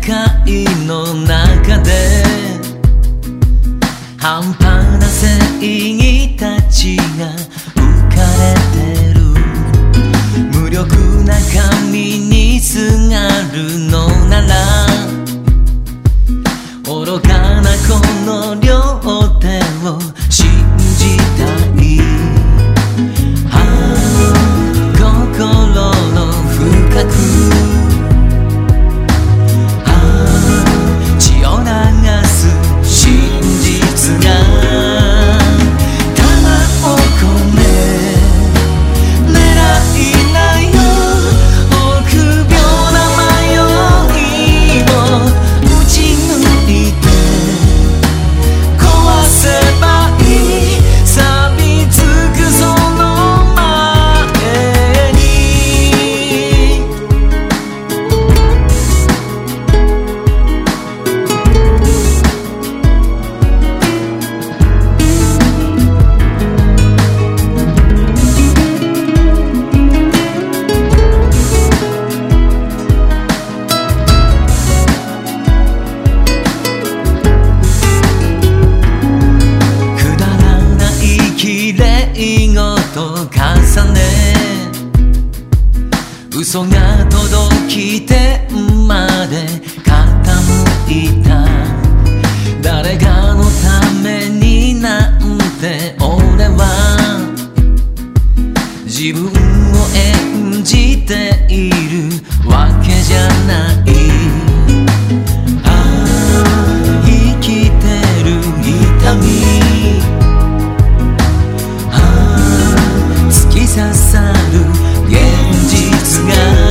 界の中で半端な正義たち事重ね嘘が届き天まで傾いた。誰かのためになんて俺は自分を演じているわけじゃない。刺さる現実が